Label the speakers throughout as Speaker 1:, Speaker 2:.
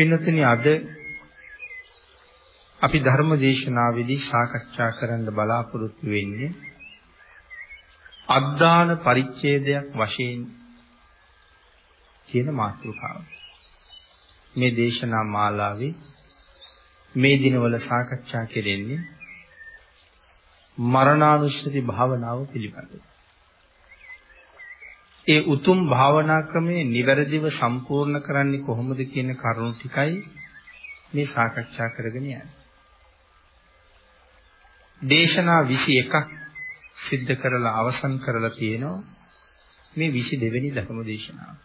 Speaker 1: පින්නතුනි අද අපි ධර්ම දේශනාවේදී සාකච්ඡා කරන්න බලාපොරොත්තු වෙන්නේ අද්දාන පරිච්ඡේදයක් වශයෙන් කියන මාතෘකාව. මේ දේශනා මාලාවේ මේ දිනවල සාකච්ඡා කෙරෙන්නේ මරණානුස්සති භාවනාව පිළිබඳව. ඒ උතුම් භාවනා ක්‍රමයේ නිවැරදිව සම්පූර්ණ කරන්නේ කොහොමද කියන කරුණු ටිකයි මේ සාකච්ඡා කරගෙන යන්නේ. දේශනා 21ක් සිද්ධ කරලා අවසන් කරලා තියෙනවා මේ 22 වෙනි ධර්ම දේශනාව.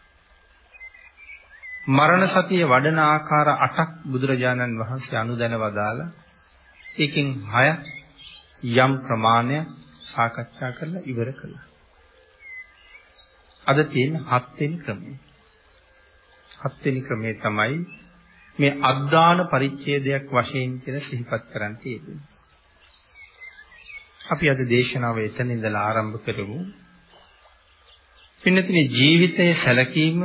Speaker 1: මරණ සතිය වඩන ආකාර 8ක් බුදුරජාණන් වහන්සේ අනුදැන වදාලා ඒකෙන් 6 යම් ප්‍රමාණයක් සාකච්ඡා කරලා ඉවර කළා. අද තියෙන 7 වෙනි ක්‍රමය. 7 වෙනි ක්‍රමය තමයි මේ අද්දාන පරිච්ඡේදයක් වශයෙන් කියලා සිහිපත් කරන්න තියෙන්නේ. අපි අද දේශනාව එතන ඉඳලා ආරම්භ කරමු. පින්නතිනේ ජීවිතයේ සැලකීම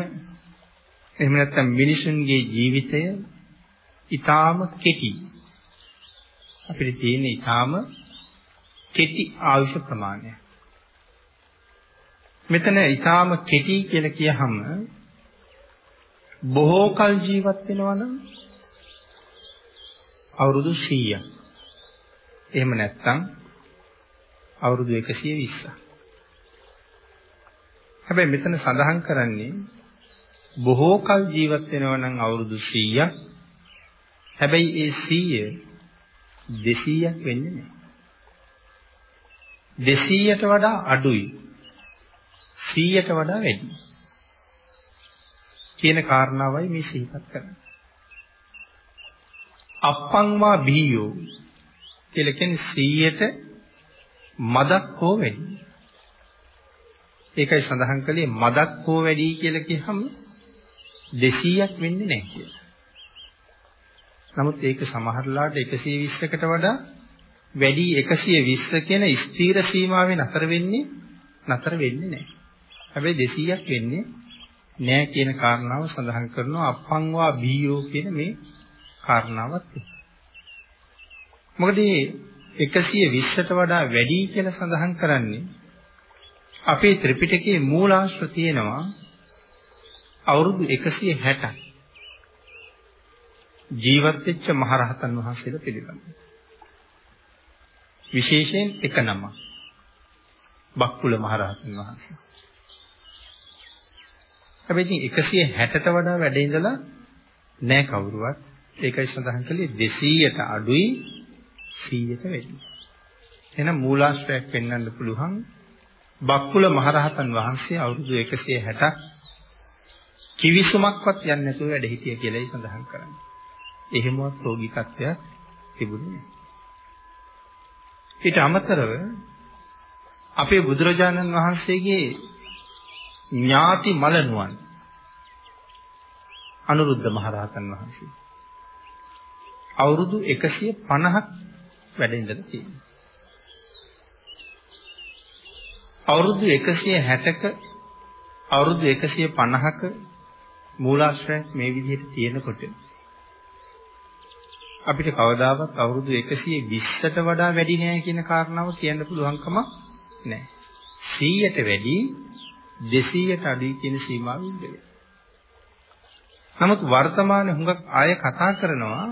Speaker 1: එහෙම නැත්නම් මිනිසුන්ගේ ජීවිතය ඊටාම කෙටි. අපිට තියෙන ඊටාම කෙටි ආයුෂ ප්‍රමාණය. මෙතන ඊටාම කෙටි කියලා කියහම බොහෝ කල් ජීවත් වෙනවා නම් අවුරුදු 100ක්. එහෙම නැත්නම් අවුරුදු 120ක්. හැබැයි මෙතන සඳහන් කරන්නේ බොහෝ කල් ජීවත් වෙනවා නම් අවුරුදු 100ක්. හැබැයි ඒ 100 200ක් වෙන්නේ නැහැ. 200ට වඩා අඩුයි. 100ට වඩා වැඩි. කියන කාරණාවයි මේ සිහිපත් කරන්නේ. අප්පංවා බීයෝ කියලා කියන්නේ 100ට මදක් හෝ වැඩි. ඒකයි සඳහන් කළේ මදක් හෝ වැඩි කියලා කියහම 200ක් වෙන්නේ නැහැ කියලා. නමුත් ඒක සමහරලාට 120කට වඩා වැඩි 120 කියන ස්ථීර සීමාවෙන් අතර වෙන්නේ නතර වෙන්නේ නැහැ. හැබැයි 200ක් වෙන්නේ නැහැ කියන කාරණාව සඳහන් කරනවා අපංවා බීයෝ කියන මේ කාරණාවත්. මොකද 120ට වඩා වැඩි කියලා සඳහන් කරන්නේ අපේ ත්‍රිපිටකයේ මූලාශ්‍ර තියෙනවා අවුරුදු 160ක් ජීවත් වෙච්ච මහරහතන් වහන්සේලා පිළිබඳව. විශේෂයෙන් එක නම. බක්කුල මහරහතන් වහන්සේ. හැබැයි ඉතින් 160ට වඩා වැඩ ඉඳලා නෑ කවුරුවත්. ඒකයි සඳහන් කළේ 200ට අඩුයි 100ට වැඩි. එහෙනම් මූලාශ්‍රයක් පෙන්වන්න පුළුවන් බක්කුල මහරහතන් වහන්සේ අවුරුදු 160ක් කිවිසුමක්වත් යන්නේ නැතුව වැඩ හිටිය කියලායි සඳහන් කරන්නේ. එහෙමවත් රෝගිකත්වයක් තිබුණේ නැහැ. ඊට අමතරව අපේ බුදුරජාණන් වහන්සේගේ ඥාති මලනුවන් අනුරුද්ධ මහරහතන් වහන්සේ අවුරුදු 150ක් වැඩ ඉඳලා තියෙනවා. අවුරුදු 160ක අවුරුදු 150ක මූලාශ්‍රය මේ විදිහට තියෙනකොට අපිට කවදාවත් අවුරුදු 120ට වඩා වැඩි නෑ කියන කාරණාව කියන්න පුළුවන්කම නෑ. 100ට වැඩි 200ට අඩුයි කියන සීමාව ඉඳලා. නමුත් වර්තමානයේ හුඟක් අය කතා කරනවා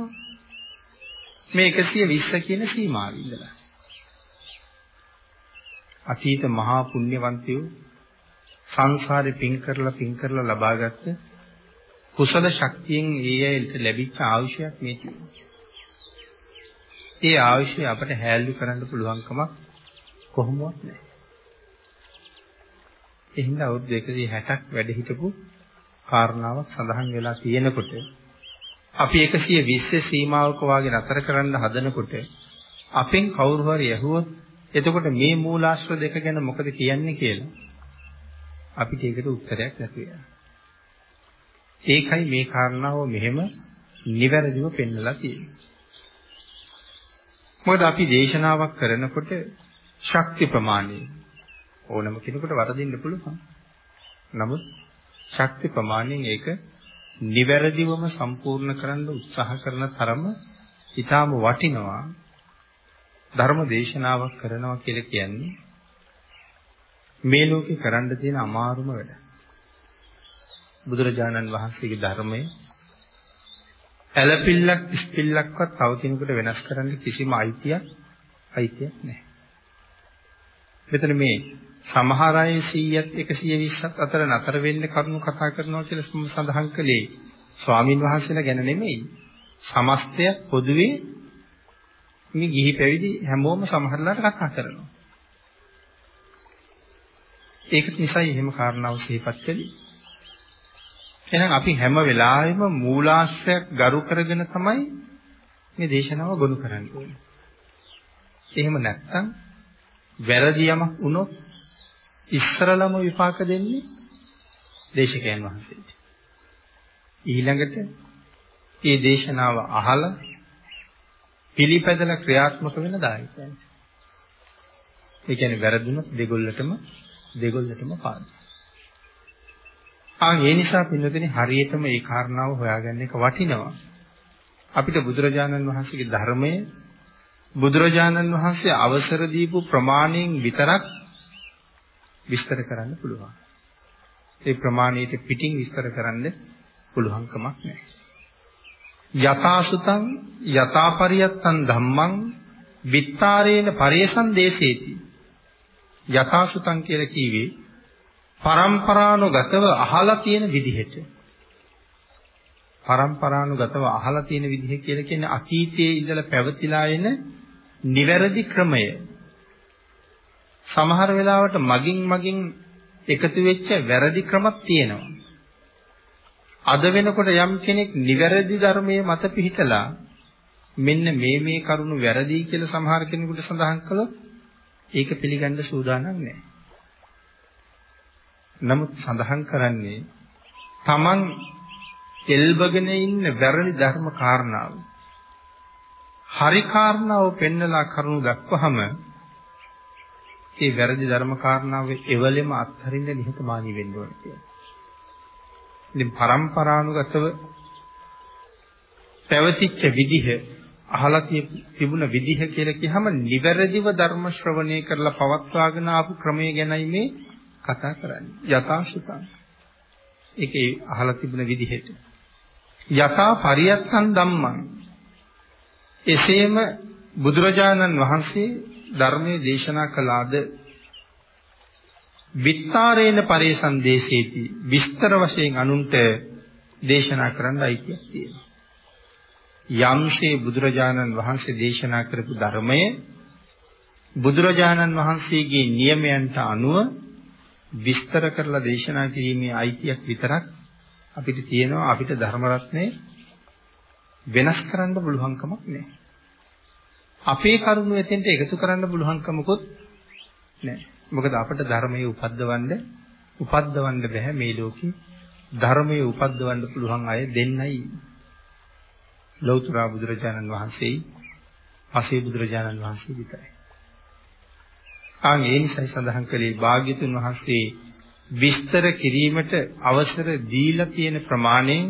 Speaker 1: මේ 120 කියන සීමාව ඉඳලා. අතීත මහා පුණ්‍යවන්තයෝ සංසාරේ පින් කරලා පින් කරලා ලබාගත්ත කුසල ශක්තියෙන් ඒ අයට ලැබිච්ච ආයුෂයක් මේ තියෙනවා. ඒ ආයුෂය අපට හැල්ලු කරන්න පුළුවන්කමක් කොහොමවත් නැහැ. එහෙනම් අවුරුදු 160ක් වැඩ හිටපු කාරණාවක් සඳහන් වෙලා තියෙනකොට අපි 120 සීමාවක වාගේ නතර කරන්න හදනකොට අපෙන් කවුරු හරි ඇහුවොත් එතකොට මේ මූලාශ්‍ර දෙක ගැන මොකද කියන්නේ කියලා අපිට ඒකට උත්තරයක් නැති ඒකයි මේ කාරණාව මෙහෙම නිවැරදිව පෙන්වලා තියෙන්නේ. මොකද අපි දේශනාවක් කරනකොට ශක්ති ප්‍රමාණය ඕනම කෙනෙකුට වරදින්න පුළුවන්. නමුත් ශක්ති ප්‍රමාණයෙන් ඒක නිවැරදිවම සම්පූර්ණ කරන්න උත්සාහ කරන තරම ඊටාම වටිනවා ධර්ම දේශනාවක් කරනවා කියලා කියන්නේ මේ ලෝකේ කරන්න තියෙන අමාරුම වැඩ. බුදුරජාණන් වහන්සේගේ ධර්මයේ ඇලපිල්ලක් ඉස්පිල්ලක්වත් තව කෙනෙකුට වෙනස් කරන්න කිසිම අයිතියක් අයිතියක් නැහැ. මෙතන මේ සමහර අය 100ත් 120ත් අතර නතර වෙන්න කරුණු කතා කරනවා කියලා සඳහන් කළේ ස්වාමින් වහන්සේලා ගැන නෙමෙයි. සමස්තය පොදුවේ මේ ගිහි පැවිදි හැමෝම සමහරලාට කතා කරනවා. ඒක නිසායි එහෙම කාරණාව සිහිපත් කළේ. එහෙනම් අපි හැම වෙලාවෙම මූලාශ්‍රයක් ගරු කරගෙන තමයි මේ දේශනාව ගොනු කරන්නේ ඕනේ. එහෙම නැත්නම් වැරදි යමක් වුණොත් ඉස්සරලම විපාක දෙන්නේ දේශකයන් වහන්සේට. ඊළඟට මේ දේශනාව අහලා පිළිපැදලා ක්‍රියාත්මක වෙන දායකයන්. ඒ කියන්නේ වැරදුනොත් දෙගොල්ලටම දෙගොල්ලටම පාදයි. ආ ඒ නිසා පින්නතනේ හරියටම මේ කාරණාව හොයාගන්න එක වටිනවා. අපිට බුදුරජාණන් වහන්සේගේ ධර්මය බුදුරජාණන් වහන්සේ අවසර දීපු ප්‍රමාණයෙන් විතරක් විස්තර කරන්න පුළුවන්. ඒ ප්‍රමාණයට පිටින් විස්තර කරන්න පුළුවන් කමක් නැහැ. යථාසුතං යථාපරියත්තං ධම්මං විත්තාරේන පරේසං දේශේති. යථාසුතං කියලා කිව්වේ පරම්පරානුගතව අහලා තියෙන විදිහට. පරම්පරානුගතව අහලා තියෙන විදිහ කියලා කියන්නේ අතීතයේ ඉඳලා පැවතිලා එන නිවැරදි ක්‍රමය. සමහර වෙලාවට මගින් මගින් එකතු වෙච්ච වැරදි ක්‍රමක් තියෙනවා. අද වෙනකොට යම් කෙනෙක් නිවැරදි ධර්මයේ මත පිහිටලා මෙන්න මේ මේ කරුණු වැරදි කියලා සමහර කෙනෙකුට සඳහන් කළොත් ඒක පිළිගන්න සූදානම් නැහැ. නමුත් සඳහන් කරන්නේ Taman එල්බගෙන ඉන්න වැරදි ධර්ම කාරණාව හරි කාරණාව පෙන්නලා කරුණු දක්වහම ඒ වැරදි ධර්ම කාරණාව එවලෙම අත්හරින්න නිහතමානී වෙන්න ඕන කියලා. ඉතින් પરම්පරානුගතව පැවතිච්ච විදිහ අහලා තිබුණ විදිහ කියලා කියහම නිවැරදිව ධර්ම ශ්‍රවණය කරලා පවත්වාගෙන ආපු ක්‍රමය ගැනයි මේ කතා කරන්නේ. යථාසුතං. ඒකේ අහලා තිබුණ විදිහට. යථා පරියත්තං ධම්මං. එසේම බුදුරජාණන් වහන්සේ ධර්මයේ දේශනා කළාද විත්තරේන පරේසන්දේශේති විස්තර වශයෙන් අනුන්ට දේශනා කරන්න අයිතියක් තියෙනවා. යම්සේ බුදුරජාණන් වහන්සේ දේශනා කරපු ධර්මය බුදුරජාණන් වහන්සේගේ නියමයන්ට අනුව විස්තර කරලා දේශනා කිරීමේ අයිතියක් විතරක් අපිට තියෙනවා අපිට ධර්ම රත්නේ වෙනස් කරන්න පුළුවන්කමක් නැහැ. අපේ කරුණු එතෙන්ට එකතු කරන්න පුළුවන්කමකුත් නැහැ. මොකද අපට ධර්මයේ උපද්දවන්න උපද්දවන්න බෑ මේ ලෝකේ ධර්මයේ උපද්දවන්න පුළුවන් අය දෙන්නයි ලෞතර බුදුරජාණන් වහන්සේයි පසේ බුදුරජාණන් වහන්සේ විතරයි. ආන් ඒ නිසයි සඳහන් කළේ භාග්‍යතුන් වහන්සේ විස්තර කිරීමට අවසර දීලා තියෙන ප්‍රමාණයෙන්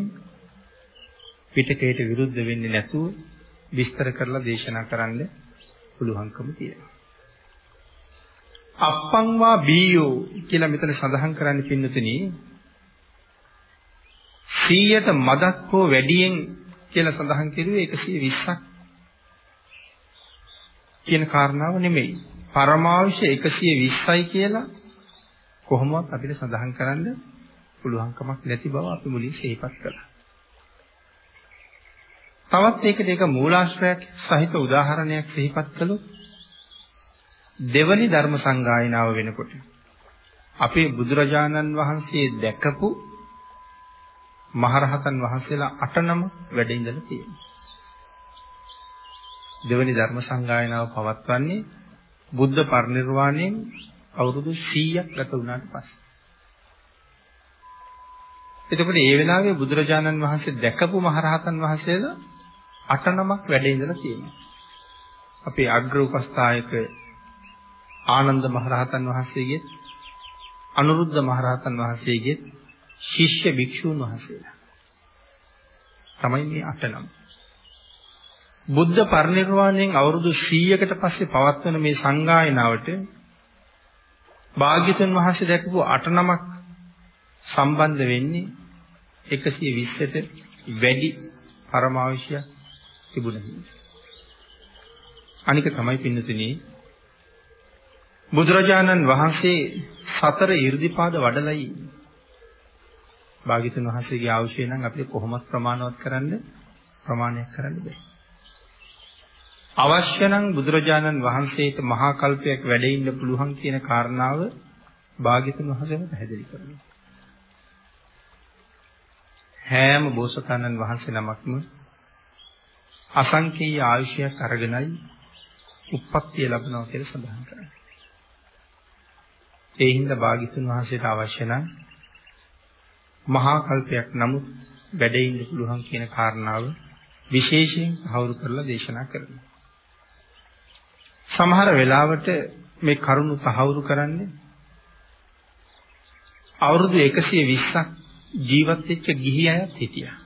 Speaker 1: පිටකයට විරුද්ධ වෙන්නේ නැතුව විස්තර කරලා දේශනා කරන්න පුළුවන්කම තියෙනවා. අප්පං වා බීයෝ කියලා මෙතන සඳහන් කරන්න පින්නතුනි 100ට මදක් හෝ වැඩියෙන් කියලා සඳහන් කෙරුවේ 120ක් කියන කාරණාව නෙමෙයි. පරමාවශ්‍ය 120යි කියලා කොහොමවත් අපිට සඳහන් කරන්න පුළුවන්කමක් නැති බව අපි මුලින් සිහිපත් කළා. තවත් ඒකට ඒක මූලාශ්‍රයක් සහිත උදාහරණයක් සිහිපත් කළොත් දෙවනි ධර්ම සංගායනාව වෙනකොට අපේ බුදුරජාණන් වහන්සේ දැකපු මහරහතන් වහන්සේලා 8 නම වැඩ ඉඳලා තියෙනවා. දෙවැනි ධර්ම සංගායනාව පවත්වන්නේ බුද්ධ පරිනිර්වාණයෙන් අවුරුදු 100ක් ගත වුණාට පස්සේ. එතකොට ඒ වෙලාවේ බුදුරජාණන් වහන්සේ දැකපු මහරහතන් වහන්සේලා අට නමක් වැඩ ඉඳලා තියෙනවා. අපේ අග්‍ර උපස්ථායක ආනන්ද මහරහතන් වහන්සේගේ අනුරුද්ධ මහරහතන් වහන්සේගේ ශිෂ්‍ය භික්ෂූන් වහන්සේලා. තමයි මේ අට නම. බුද්ධ පරිනිර්වාණයෙන් අවුරුදු 100කට පස්සේ පවත්වන මේ සංගායනාවට භාග්‍යතුන් වහන්සේ දැකපු අට නමක් සම්බන්ධ වෙන්නේ 120ට වැඩි පරමාවශ්‍ය තිබුණා. අනික තමයි පින්නතුනි බුදුරජාණන් වහන්සේ සතර 이르දිපාද වඩලයි භාග්‍යතුන් වහන්සේගේ අවශ්‍ය නම් අපිට කොහොමත් ප්‍රමාණවත් කරන්න ප්‍රමාණයක් කරන්න බෑ. අවශ්‍ය නම් බුදුරජාණන් වහන්සේට මහා කල්පයක් වැඩ ඉන්න පුළුවන් කියන කාරණාව භාග්‍යතුන් වහන්සේම පැහැදිලි කරනවා. හැම බෝසතාණන් වහන්සේ නමක්ම අසංකේය ආයුෂයක් අරගෙනයි උප්පත්තිය ලැබනවා කියලා සඳහන් කරනවා. ඒ හින්දා භාග්‍යතුන් වහන්සේට අවශ්‍ය නම් මහා කල්පයක් නමුත් වැඩ ඉන්න පුළුවන් කියන කාරණාව විශේෂයෙන් හවුරු කරලා දේශනා කරනවා. සමහර වෙලාවට මේ කරුණු තහවුරු කරන්නේ අවුරුදු 120ක් ජීවත් වෙච්ච ගිහි අයත් හිටියා.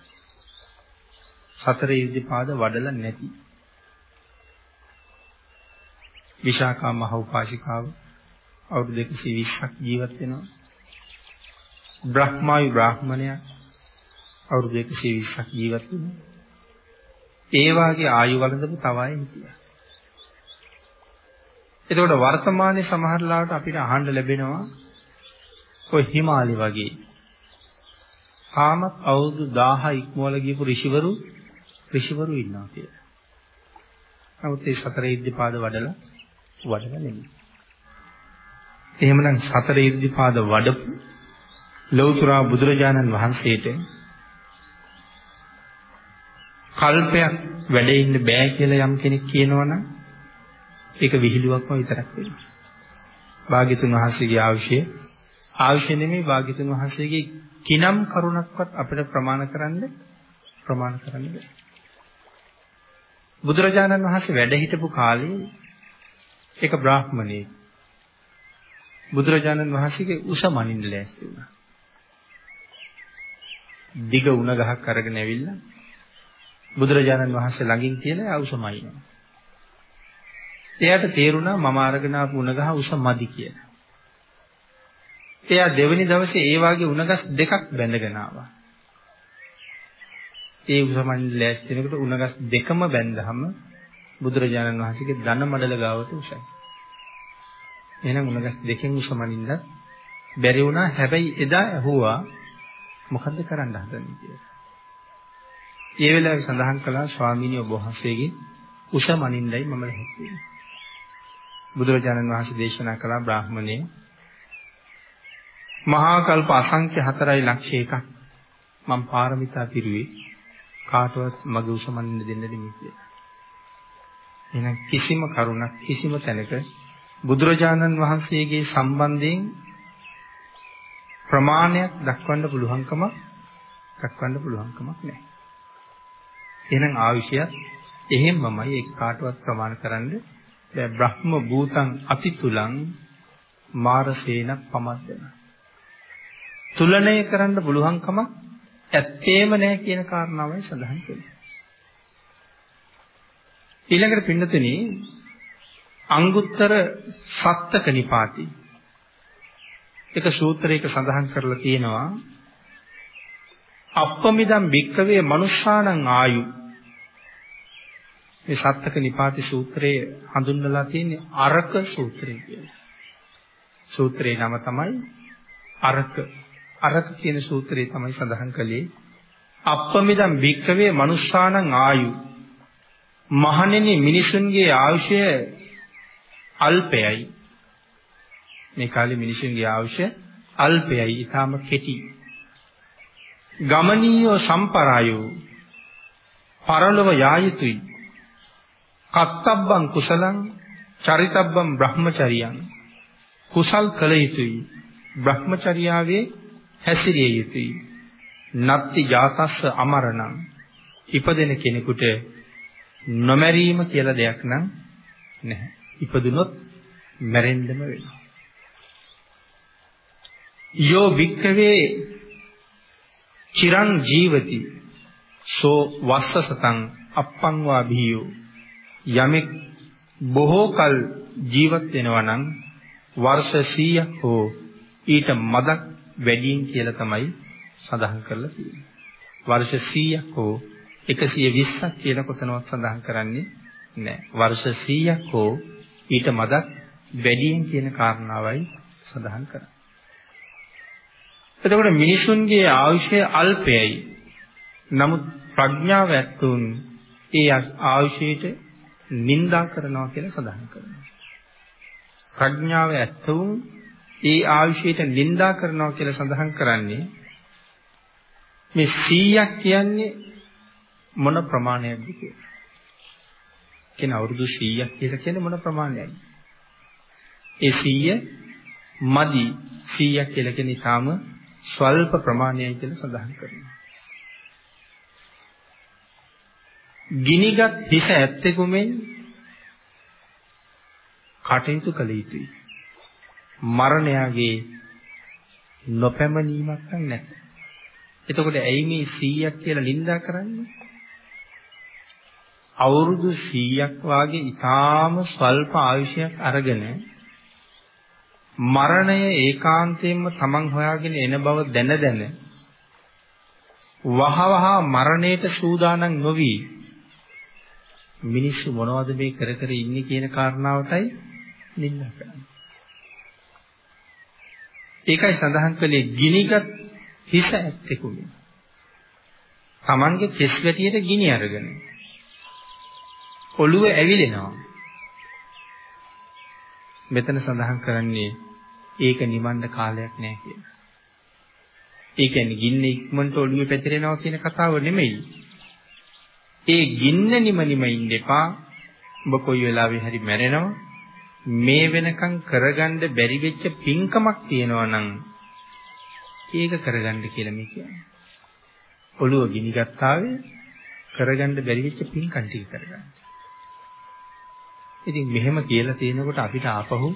Speaker 1: සතර ඉර්ධිපාද වඩලා නැති. විශාකා මහ උපාසිකාව අවුරුදු 120ක් ජීවත් වෙනවා. බ්‍රහ්මායු බ්‍රාහ්මණයා අවුරුදු 120ක් ජීවත් වෙනවා. ඒ වාගේ ආයු වළඳපු තව අය හිටියා. එතකොට වර්තමානයේ සමහර ලාවට අපිට අහන්න ලැබෙනවා ඔය හිමාලි වගේ තාමත් අවුරුදු 1000 ඉක්මවල ගියපු ඍෂිවරු ඍෂිවරු ඉන්නවා කියලා. නමුත් ඒ සතර ඉද්ධිපාද වඩලා වඩලා නෙමෙයි. එහෙමනම් සතර ඉද්ධිපාද වඩපු ලෞතර බුදුරජාණන් වහන්සේට කල්පයක් වැඩ ඉන්න බෑ කියලා යම් කෙනෙක් කියනවනම් ඒක විහිළුවක්ම විතරක් වෙනවා. භාග්‍යතුන් වහන්සේගේ ආශය ආශය නෙමෙයි භාග්‍යතුන් වහන්සේගේ කිනම් කරුණක්වත් අපිට ප්‍රමාණ කරන්න ප්‍රමාණ කරන්න බෑ. බුදුරජාණන් වහන්සේ වැඩ හිටපු කාලේ ඒක බ්‍රාහ්මණයෙක් බුදුරජාණන් වහන්සේගේ උස මනින්න ලෑස්ති වුණා. දිග උණ ගහක් අරගෙන ඇවිල්ලා බුදුරජාණන් වහන්සේ ළඟින් කියලා අවුසමයිනවා. එයාට තේරුණා මම අරගෙන ආපු උණ ගහ උස මදි කියලා. එයා දෙවෙනි දවසේ ඒ වාගේ උණගස් දෙකක් බැඳගෙන ආවා. ඒ උසමන් ලෑස්තිනකොට උණගස් දෙකම බැඳහම බුදුරජාණන් වහන්සේගේ ධන මඩල ගාවට උසයි. එහෙනම් උණගස් දෙකෙන් උසමනින්ද බැරි වුණා. හැබැයි එදා ඇහුවා මොකද්ද කරන්න හදන්නේ කියලා. ඒ වෙලාවේ සඳහන් කළා ස්වාමීනි ඔබ වහන්සේගේ උසමනින්දයි මම ලැහැත්තුනේ. බුදුරජාණන් වහන්සේ දේශනා කළා බ්‍රාහමණේ මහා කල්ප අසංඛ්‍ය 4යි ලක්ෂ එකක් මම පාරමිතා පිරුවේ කාටවත් මගේ උසමනින්න දෙන්න දෙන්නේ කියලා. එහෙනම් කිසිම කරුණක් කිසිම තැනක බුදුරජාණන් වහන්සේගේ සම්බන්ධයෙන් ප්‍රමාණයක් දක්වන්න පුළුවන්කම දක්වන්න පුළුවන්කමක් නැහැ. එහෙනම් ආවිෂයත් එහෙම්මමයි ඒ කාටවත් ප්‍රමාණ කරන්න බෑ බ්‍රහ්ම භූතං අතිතුලං මාරසේන පමද්දන. තුලණය කරන්න පුළුවන්කම ඇත්තේම නැහැ කියන කාරණාවයි සඳහන් කළේ. ඊළඟට පින්නතුනි අංගුත්තර සත්තක නිපාති එක සූත්‍රයක සඳහන් කරලා තියෙනවා අප්පමිදම් භික්කවේ මනුෂ්‍යානං ආයු මේ සත්තක නිපාති සූත්‍රයේ හඳුන්වලා තියෙන්නේ අරක සූත්‍රය කියලා. සූත්‍රේ නම තමයි අරක. අරක කියන සූත්‍රය තමයි සඳහන් කළේ අප්පමිදම් භික්කවේ මනුෂ්‍යානං ආයු මහණෙනි මිනිසුන්ගේ ආයුෂය අල්පයයි. මේ කාලේ මිනිසුන්ගේ ආයුෂ අල්පයයි, ඊටාම කෙටි. ගමනීය සම්පරායෝ පරලොව යා යුතුයි. කත්තබ්බං කුසලං චරිතබ්බං බ්‍රහ්මචරියං කුසල් කළ යුතුයි. බ්‍රහ්මචර්යාවේ හැසිරිය යුතුයි. නත්ති ජාතස්ස අමරණං ඉපදෙන කෙනෙකුට නොමැරීම කියලා දෙයක් නම් නැහැ. ඉපදුනොත් මැරෙන්නම වෙනවා. යෝ වික්කවේ චිරං ජීවති සෝ වස්සසතං අප්පං වා භීයෝ යමෙක් බොහෝ කල ජීවත් වෙනවා නම් වර්ෂ 100ක් හෝ ඊට මදක් වැඩියෙන් කියලා තමයි සඳහන් කරලා තියෙන්නේ. වර්ෂ 100ක් හෝ 120ක් කියලා කොතනවත් සඳහන් කරන්නේ නැහැ. වර්ෂ 100ක් හෝ ඊට මදක් වැඩියෙන් කියන කාරණාවයි සඳහන් කරන්නේ. එතකොට මිනිසුන්ගේ ආයුෂය අල්පයයි. නමුත් ප්‍රඥාව ඇතුන් ඒ ආයුෂයට නිඳා කරනවා කියලා සඳහන් කරනවා. ප්‍රඥාව ඇතුන් ඒ ආයුෂයට නිඳා කරනවා කියලා සඳහන් කරන්නේ මේ 100ක් කියන්නේ මොන ප්‍රමාණයක්ද කියලා. කියන අවුරුදු 100ක් කියලා කියන්නේ මොන ප්‍රමාණයක්ද? ඒ 100 මදි 100ක් කියලා කියන්නේ ඊටාම ස්වල්ප ප්‍රමාණයයි කියලා සඳහන් කරනවා. ගිනිගත් හිස ඇත්තෙකුමෙන් කටයුතු කළ යුතුයි. මරණයගේ නොපැමණීමක් නැත. එතකොට ඇයි මේ 100ක් කියලා නිඳා කරන්නේ? අවුරුදු 100ක් වාගේ ඊටාම ස්වල්ප ආයුෂයක් අරගෙන මරණය ඒකාන්තයෙන්ම තමන් හොයාගෙන එන බව දැන දැන වහවහ මරණයට සූදානම් නොවි මිනිස්සු මොනවද මේ කර කර ඉන්නේ කියන කාරණාවටයි නිඳා කරන්නේ. ඒකයි සඳහන් කළේ ගිනිගත් හිස ඇත්තෙකුනේ. Tamange කෙස් වැටියට ගිනි අරගෙන ඔළුව ඇවිලෙනවා. මෙතන සඳහන් කරන්නේ ඒක නිවන්න කාලයක් නෑ කියලා. ඒ කියන්නේ ගින්න ඉක්මනට ඔළුවේ පැතිරෙනවා කියන කතාව නෙමෙයි. ඒ ගින්න නිම නිම ඉන්න එපා. ඔබ කොයි වෙලාවෙ හරි මැරෙනවා. මේ වෙනකන් කරගන්න බැරි වෙච්ච පින්කමක් තියෙනවා නම් ඒක කරගන්න කියලා මේ කියන්නේ. ඔළුව ගිනි ගත්තාවේ කරගන්න බැරි වෙච්ච පින්කම් ටික කරගන්න. ඉතින් මෙහෙම කියලා තියෙනකොට අපිට ආපහු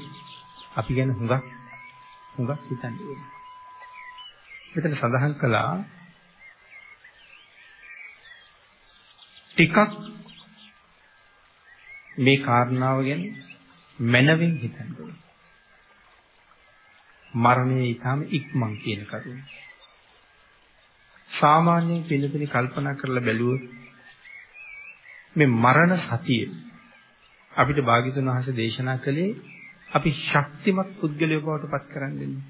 Speaker 1: අපි ගැන හුඟක් හුඟක් හිතන්න ඕනේ. මෙතන සඳහන් කළා ටිකක් මේ කාරණාව ගැන මනවින් හිතන්න ඕනේ. මරණය ඊටාම ඉක්මන් කියන කරුණ. සාමාන්‍යයෙන් පිළිතුරු කල්පනා කරලා බැලුවොත් මේ මරණ සතිය අපිට භාග්‍යතුන් වහන්සේ දේශනා කළේ අපි ශක්තිමත් පුද්ගලයෙකු බවට පත් කරන්නේ.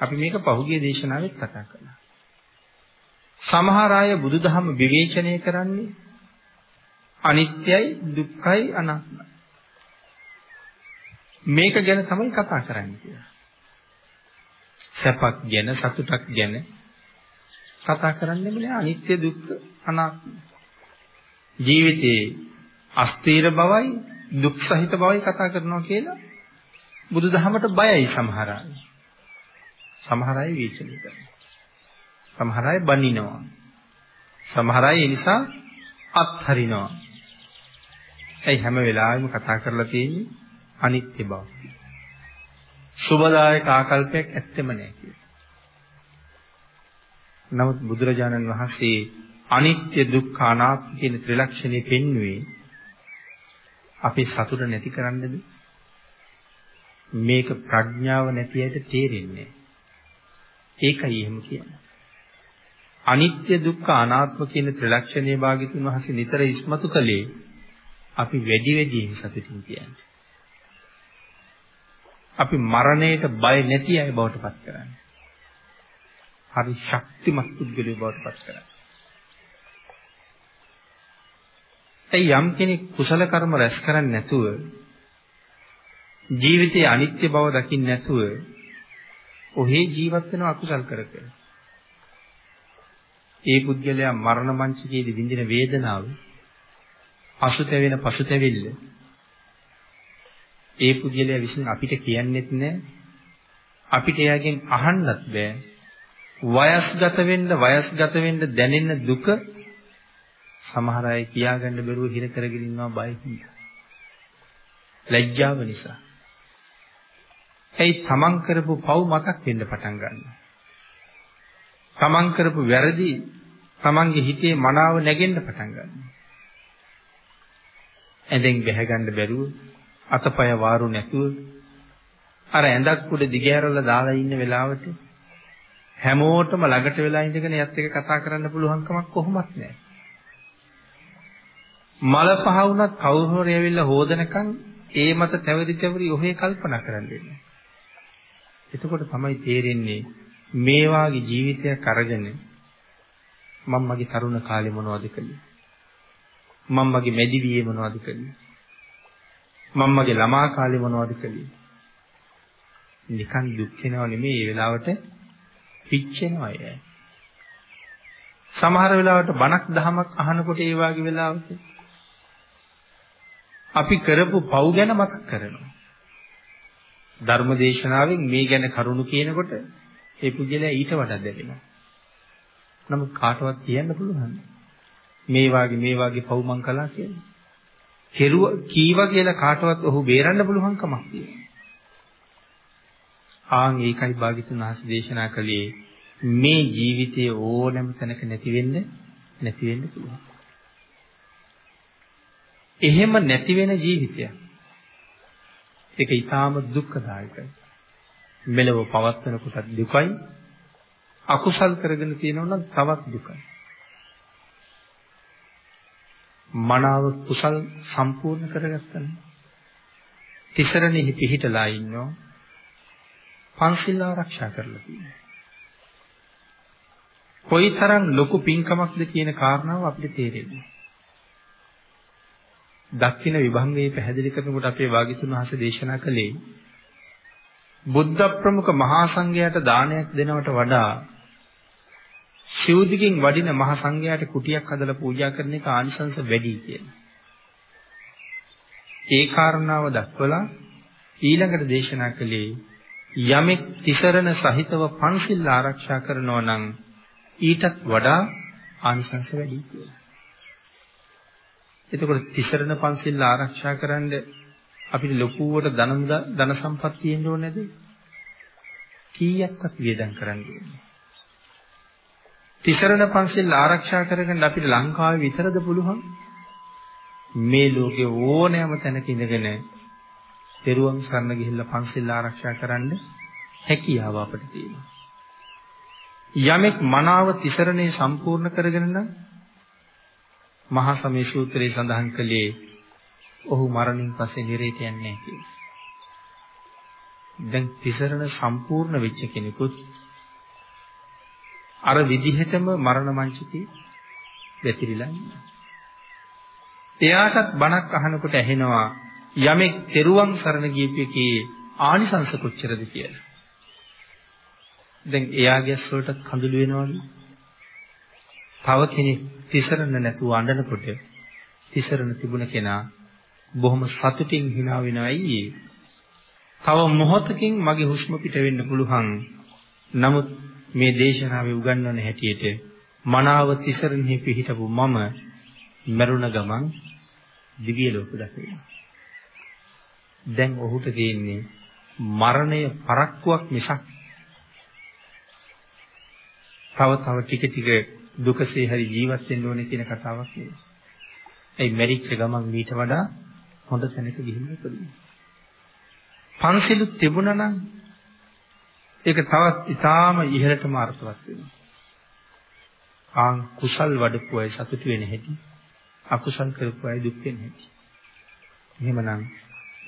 Speaker 1: අපි මේක පහුගිය දේශනාවෙත් කතා කළා. සමහර අය බුදුදහම විවේචනය කරන්නේ අනිත්‍යයි දුක්ඛයි අනාත්මයි. මේක ගැන තමයි කතා කරන්නේ කියලා. සැපක් ගැන සතුටක් ගැන කතා කරන්නේම නෑ අනිත්‍ය දුක්ඛ අනාත්ම. ජීවිතේ අස්තීර බවයි දුක් සහිත බවයි කතා කරනවා කියලා බුදුදහමට බයයි සමහර අය. සමහර අය වීචනය කරනවා. සමහර අය බනිනවා. සමහර අය ඒ නිසා අත්හරිනවා. ඒ හැම වෙලාවෙම කතා කරලා තියෙන්නේ අනිත්‍ය බව. සුබදායක ආකල්පයක් ඇත්තෙම නැහැ කියලා. නමුත් බුදුරජාණන් වහන්සේ අනිත්‍ය දුක්ඛ අනාත්ම කියන ත්‍රිලක්ෂණය පෙන්වුවේ අපේ සතුට නැති කරන්නද? මේක ප්‍රඥාව නැති අයට තේරෙන්නේ ඒකයි එහෙම කියන්නේ. අනිත්‍ය දුක්ඛ අනාත්ම කියන ත්‍රිලක්ෂණයේ භාග්‍යතුන් වහන්සේ නිතර ඉස්මතු කළේ අපි වැඩි වැඩියෙන් සතුටින් කියන්නේ. අපි මරණයට බය නැති අය බවට පත් කරන්නේ. හරි ශක්තිමත් පුද්ගලයෝ බවට පත් කරන්නේ. ඒ යම් කෙනෙක් කුසල කර්ම රැස් කරන්නේ නැතුව ජීවිතයේ අනිත්‍ය බව දකින්න නැතුව ඔහේ ජීවත් වෙන අකුසල් කර කර. ඒ පුද්ගලයා මරණ මංචකයේදී විඳින වේදනාව පසුතැවෙන පසුතැවිල්ල ඒ පුද්ගලයා විසින් අපිට කියන්නෙත් නෑ. අපිට එයාගෙන් අහන්නත් බෑ. වයස්ගත වෙන්න වයස්ගත වෙන්න දැනෙන දුක සමහර අය කියාගන්න බැරුව හිර කරගෙන ඉන්නවා බයකින් ලැජ්ජාව නිසා. ඇයි තමන් කරපු පව් මතක් වෙන්න පටන් ගන්නවා තමන් කරපු වැරදි තමන්ගේ හිතේ මනාව නැගෙන්න පටන් ගන්නවා. ඇඳෙන් බැහැ ගන්න බැරුව අතපය වාරු නැතුව අර ඇඳක් උඩ දිගහැරලා දාලා ඉන්න වෙලාවට හැමෝටම ළඟට වෙලා ඉඳගෙන යත් එක කතා කරන්න පුළුවන් කමක් කොහොමත් නැහැ. මල පහ වුණත් කවුරු හරි ඇවිල්ලා හොදනකන් ඒ මත තැවරි තැවරි ඔහේ කල්පනා කරන්නේ. එතකොට තමයි තේරෙන්නේ මේ වාගේ ජීවිතයක් අරගෙන මම මගේ තරුණ කාලේ මොනවද කළේ මම මගේ මැදි වියේ මොනවද කළේ මම මගේ ළමා කාලේ මොනවද කළේ නිකන් දුක් වෙනව නෙමෙයි ඒ වෙලාවට පිච්චෙනවා ඒ සමහර වෙලාවට බණක් දහමක් අහනකොට ඒ වාගේ වෙලාවක අපි කරපු පව් ගැන මතක් කරනවා ධර්මදේශනාවෙන් මේ ගැන කරුණු කියනකොට ඒ පුජ්‍යලයා ඊට වඩා දැවෙනවා. නමුත් කාටවත් කියන්න පුළුවන්. මේ වාගේ මේ වාගේ පව් මං කළා කියලා. කෙරුව කීවා කියලා කාටවත් ඔහු බේරන්න පුළුවන් කමක් තියෙනවා. ආන් ඒකයි භාග්‍යතුන් වහන්සේ දේශනා කළේ මේ ජීවිතයේ ඕනෑම තැනක නැති වෙන්න නැති වෙන්න පුළුවන්. එහෙම නැති වෙන ජීවිතයක්. ඒක ඊටාම දුක්ඛදායකයි. මෙලව පවත්වන කොට දුකයි අකුසල් කරගෙන තියෙනවා නම් තවත් දුකයි මනාව කුසල් සම්පූර්ණ කරගත්තම තිසරණෙහි පිහිටලා ඉන්නෝ පන්සිල් ආරක්ෂා කරලා තියෙනවා. කොයිතරම් ලොකු පින්කමක්ද කියන කාරණාව අපිට තේරෙන්නේ දක්ෂින විභංගයේ පැහැදිලි කරනකොට අපේ වාග්යතුන් වහන්සේ දේශනා කළේ බුද්ධ ප්‍රමුඛ මහා සංඝයාට දානයක් දෙනවට වඩා සිවුදිකින් වඩින මහා සංඝයාට කුටියක් හදලා පූජා කරන එක ආනිසංස වැඩි කියලා. ඒ කාරණාව දක්වලා ඊළඟට දේශනා කළේ යමෙක් තිසරණ සහිතව පන්සිල් ආරක්ෂා කරනවා නම් ඊටත් වඩා ආනිසංස වැඩි කියලා. එතකොට තිසරණ පන්සිල් ආරක්ෂා කරන්නේ අපිට ලොකුවට ධන ධන සම්පත් තියෙන්න ඕනේ නැද? කීයක්වත් වියදම් කරන්න ඕනේ. තිසරණ පන්සල් ආරක්ෂා කරගන්න අපිට ලංකාවේ විතරද පුළුවන්? මේ ලෝකේ ඕනෑම තැනක ඉඳගෙන පෙරුවන් සරණ ගිහිල්ලා පන්සල් ආරක්ෂා කරන්න හැකියාව අපිට තියෙනවා. යමෙක් මනාව තිසරණේ සම්පූර්ණ කරගෙන නම් මහා සමේ සූත්‍රයේ සඳහන් කළේ ඔහු මරණින් පස්සේ නිරේත යන්නේ නැහැ කියලා. දැන් තිසරණ සම්පූර්ණ වෙච්ච කෙනෙකුත් අර විදිහටම මරණ මංචකේ වැතිරිලා ඉන්නවා. එයාටත් බණක් අහනකොට ඇහෙනවා යමෙක් තෙරුවන් සරණ ගියපෙකේ ආනිසංස කොච්චරද කියලා. දැන් එයාගේ ඇස්වලට කඳුළු වෙනවලු. තව කෙනෙක් තිසරණ නැතුව අඬනකොට තිසරණ තිබුණ කෙනා බොහොම සතුටින් hina වෙනවා අයියේ. තව මොහොතකින් මගේ හුස්ම පිට වෙන්න පුළුවන්. නමුත් මේ දේශනාවේ උගන්වන හැටියට මනාව තිසරණෙහි පිහිටපු මම මරුණ ගමන් දිව්‍ය ලෝක දකිනවා. දැන් ඔහුට තියෙන්නේ මරණය පරක්කුවක් මිසක් තව තව ටික ටික දුකසේ හරි ජීවත් වෙන්න ඕනේ කියන කතාවක් නෙවෙයි. ඒ මැරිච්ච ගමන් ඊට වඩා හොඳ තැනක ගිහින් ඉපදුණා. පන්සිලු තිබුණා නම් ඒක තවත් ඊටාම ඉහළටම අර්ථවත් වෙනවා. ආන් කුසල් වඩපු අය සතුටු වෙන හැටි, අකුසල් කරපු අය දුක් වෙන හැටි. එහෙමනම්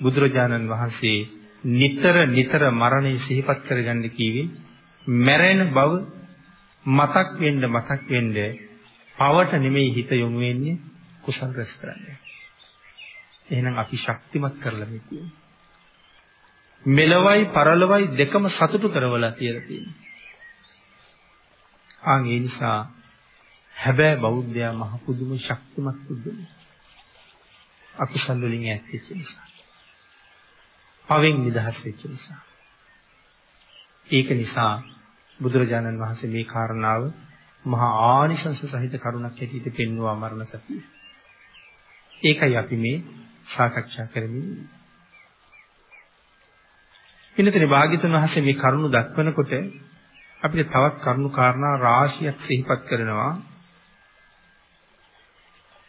Speaker 1: බුදුරජාණන් වහන්සේ නිතර නිතර මරණය සිහිපත් කරගන්න කීවේ මැරෙන බව මතක් වෙන්න මතක් වෙන්න පවට නෙමෙයි හිත යොමු වෙන්නේ කුසල් රැස් කරන්නේ. එහෙනම් අපි ශක්තිමත් කරලා මේ තියෙන්නේ. මෙලවයි පරලොවයි දෙකම සතුටු කරවලා තියලා තියෙනවා. ආන් ඒ නිසා හැබැයි බෞද්ධයා මහ පුදුම ශක්තිමත් පුදුමයි. අකුසල් වලින් ඈත් වෙච්ච නිසා. පවෙන් නිදහස් වෙච්ච නිසා. ඒක නිසා බුදුරජාණන් වහන්සේ මේ කාරණාව මහා ආනිසංස සහිත කරුණක් හැටියට පෙන්වුවා මරණ සතිය. ඒකයි අපි මේ සාකච්ඡා කරමින් ඉන්නතේ භාග්‍යතුන් වහන්සේ මේ කරුණ දක්වනකොට අපිට තවත් කරුණු කාරණා රාශියක් සිහිපත් කරනවා.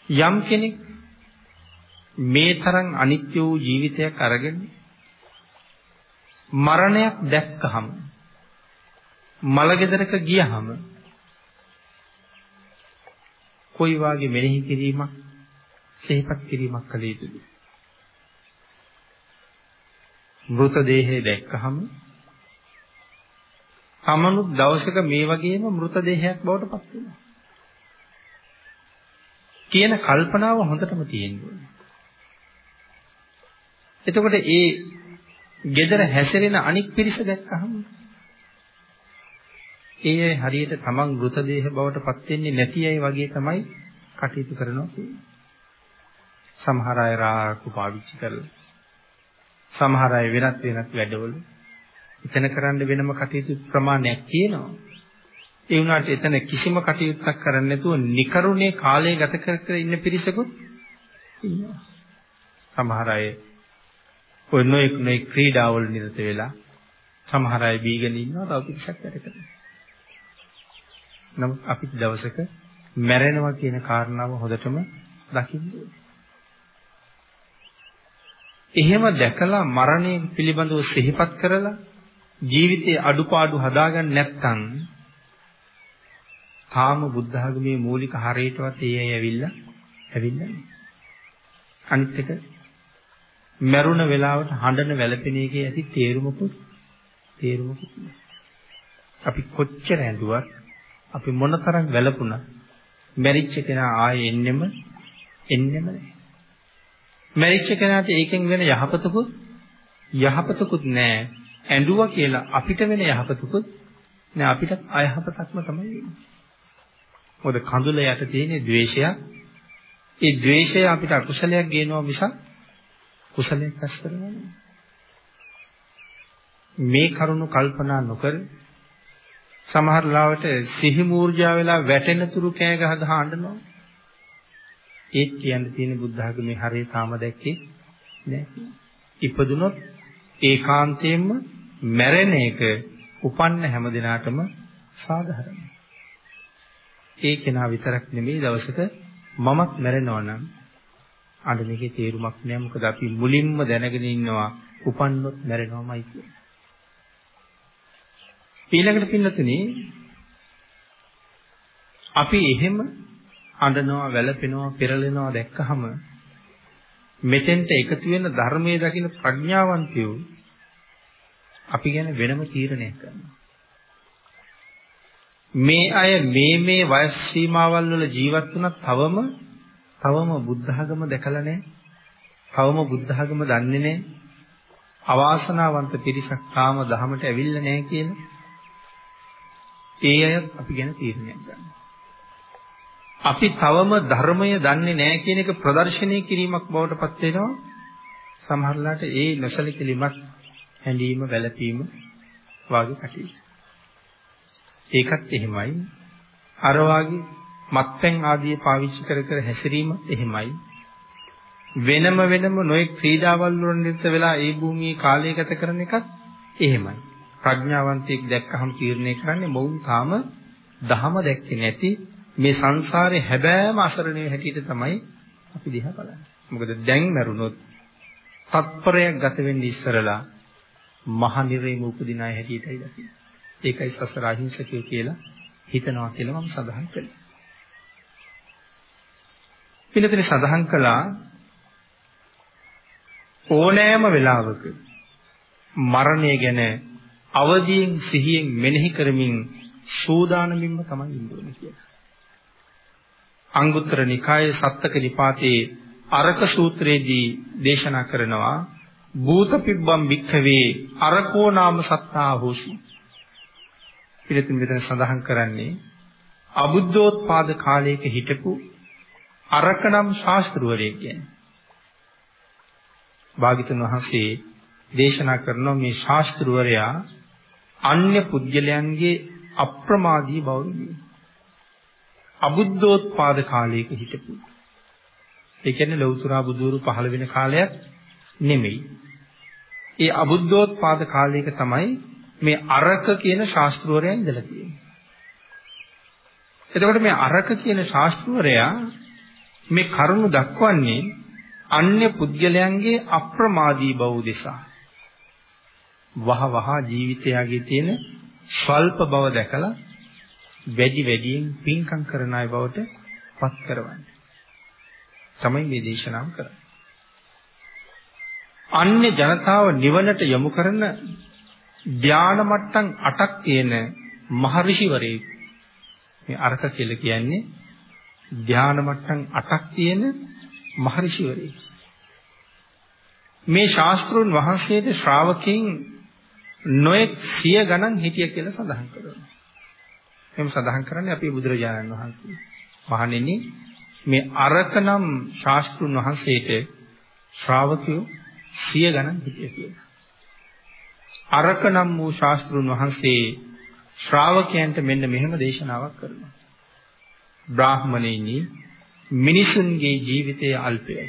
Speaker 1: යම් කෙනෙක් මේ තරම් අනිත්‍ය වූ ජීවිතයක් අරගෙන මරණයක් දැක්කහම මලගෙදරක ගියහම කොයි වාගේ මෙනෙහි කිරීමක් සිහිපත් කිරීමක් කළ යුතුද? මෘතදේහය දැක්කහම තමනුත් දවසක මේ වගේම මෘතදේහයක් බවට පත් වෙනවා කියන කල්පනාව හොඳටම තියෙන්න ඕනේ. එතකොට ඒ gedara හැසිරෙන අනික් පිරිස දැක්කහම ඒ අය හරියට තමන් මృతදේහ බවට පත් වෙන්නේ නැති අය වගේ තමයි කටයුතු කරනවා කියන්නේ. සමහර අය රාහකු පාවිච්චි කරලා සමහර අය වෙනත් වෙනත් වැඩවල එතන කරන්න වෙනම කටයුතු ප්‍රමාණයක් තියෙනවා. ඒ වුණාට එතන කිසිම කටයුත්තක් කරන්නේ නැතුව නිකරුණේ කාලය ගත කර කර ඉන්න පිරිසකුත් ඉන්නවා. සමහර අය ඔය නොයෙක් නොයෙක් ක්‍රීඩාවල නිරත වෙලා සමහර අය බීගෙන ඉන්නවා තව පිරිසක් වැඩ කරනවා. නමුත් අපි දවසක මැරෙනවා කියන කාරණාව හොඳටම දකින්න එහෙම දැකලා මරණය පිළිබඳව සිහිපත් කරලා ජීවිතයේ අඩුපාඩු හදාගන්න නැත්නම් තාම බුද්ධ ආගමේ මූලික හරයටවත් ඒ අය ඇවිල්ලා ඇවිල්ලා අනිත් එක මරුණ වෙලාවට හඬන වැළපෙන එකේ ඇති තේරුමකුත් තේරුමකුත් අපි කොච්චර ඇඬුවත් අපි මොනතරම් වැළපුණා මැරිච්ච කෙනා ආයේ එන්නෙම එන්නෙම නැහැ. මැරිච්ච කෙනාට ඒකෙන් වෙන යහපතකුත් යහපතකුත් නැහැ ඇඬුවා කියලා අපිට වෙන යහපතකුත් නෑ අපිට අයහපතක්ම තමයි වෙන්නේ මොකද කඳුල යට තියෙන ද්වේෂයක්. ඒ ද්වේෂය අපිට අකුසලයක් ගේනවා මිසක් කුසලයක් රැස් කරනවා මේ කරුණු කල්පනා නොකර සමහර ලාවට සිහි මූර්ජා වෙලා වැටෙන තුරු කෑ ගහ ගහ අඬනවා. ඒත් කියන්න තියෙන බුද්ධ ආගමේ හරිය තාම දැක්කේ නැහැ. ඉපදුනොත් ඒකාන්තයෙන්ම මැරෙන එක උපන්න හැම දිනාටම සාධාරණයි. ඒ කෙනා විතරක් නෙමෙයි දවසක මමත් මැරෙනවා නම් අඬන එකේ තේරුමක් නෑ මොකද අපි මුලින්ම දැනගෙන ඉන්නවා උපන්නොත් මැරෙනවමයි කියලා. ඊළඟට පින්නතුනි අපි එහෙම අඬනවා වැළපෙනවා පෙරලෙනවා දැක්කහම මෙතෙන්ට එකතු වෙන ධර්මයේ දකින්න ප්‍රඥාවන්තයෝ අපි ගැන වෙනම තීරණයක් කරනවා. මේ අය මේ මේ වයස් සීමාවල් වල ජීවත් වුණත් තවම තවම බුද්ධ ධර්ම දැකලා නැහැ. තවම බුද්ධ ධර්ම දන්නේ නැහැ. අවාසනාවන්ත පිරිසක් තාම ධහමට ඇවිල්ලා නැහැ කියලා. ඒ අය අපි ගැන තීරණයක් ගන්නවා. අපි තවම ධර්මය දන්නේ නැහැ කියන එක ප්‍රදර්ශනය කිරීමක් බවට පත් වෙනවා. සමහරලාට ඒ නොසලකලිමත් හැඬීම වැළපීම වාගේ කටයුතු. ඒකත් එහෙමයි. අර වාගේ මත්පැන් ආදී පාවිච්චි කර කර හැසිරීම එහෙමයි. වෙනම වෙනම නොයෙක් ක්‍රීඩාවල් වල නිරත වෙලා ඒ භූමියේ කාලය ගත කරන එකත් එහෙමයි. ප්‍රඥාවන්තයෙක් දැක්කහම තීරණය කරන්නේ මොවුන් තාම දහම දැක්කේ නැති මේ සංසාරේ හැබෑම අසරණේ හැටියට තමයි අපි දිහා බලන්නේ. මොකද දැන් මරුණොත් තත්පරයක් ගත වෙන්නේ ඉස්සරලා මහ නිරේම උපදින අය හැටියටයි දකින්නේ. ඒකයි සසර අහිංසකය කියලා හිතනවා කියලා මම සඳහන් කළේ. පිළිතුරේ සඳහන් කළා ඕනෑම වෙලාවක මරණය ගැන අවදියෙන් සිහියෙන් මෙනෙහි කරමින් සූදානමින්ම තමයි ඉන්න ඕනේ කියලා. අංගුත්තර නිකායේ සත්තක නිපාතේ අරක සූත්‍රයේදී දේශනා කරනවා භූත පිබ්බම් වික්ඛවේ අරකෝ නාම සත්තා හෝසි පිළිතුරු මෙතන සඳහන් කරන්නේ අබුද්ධෝත්පාද කාලයක හිටපු අරකනම් ශාස්ත්‍රවරයෙක් කියන්නේ. භාග්‍යතුන් වහන්සේ දේශනා කරන මේ ශාස්ත්‍රවරයා අන්‍ය පුද්ගලයන්ගේ අප්‍රමාදී බව අබුද්ධෝත්පාද කාලයක හිටපු. ඒ කියන්නේ ලෞතර බුදුරු පහළ වෙන කාලයක් නෙමෙයි. ඒ අබුද්ධෝත්පාද කාලයක තමයි මේ අරක කියන ශාස්ත්‍රවරයා ඉඳලා තියෙන්නේ. එතකොට මේ අරක කියන ශාස්ත්‍රවරයා මේ කරුණ දක්වන්නේ අන්‍ය පුද්ගලයන්ගේ අප්‍රමාදී බව දෙසා. වහ වහ ජීවිතයගේ තියෙන ස්වල්ප බව දැකලා වැඩි වැඩියෙන් පින්කම් කරන අය බවට පත් කරවන්නේ. තමයි මේ දේශනාව කරන්නේ. අන්‍ය ජනතාව නිවනට යොමු කරන ධානා මට්ටම් 8ක් තියෙන මහරිෂිවරයෙක් මේ අරක කියලා කියන්නේ ධානා මට්ටම් 8ක් තියෙන මහරිෂිවරයෙක් මේ ශාස්ත්‍රුන් වහන්සේට ශ්‍රාවකයන් නොඑක් සිය ගණන් හිටිය කියලා සඳහන් කරනවා. එහෙම සඳහන් කරන්නේ අපේ බුදුරජාණන් වහන්සේ. මහණෙනි මේ අරකනම් ශාස්ත්‍රුන් වහන්සේට ශ්‍රාවකයෝ සිය ගණන් හිටිය කියලා. අරකනම් වූ ශාස්ත්‍රුන් වහන්සේ ශ්‍රාවකයන්ට මෙන්න මෙහෙම දේශනාවක් කරනවා. බ්‍රාහමණෙනි මිනිසුන්ගේ ජීවිතය අල්පයයි.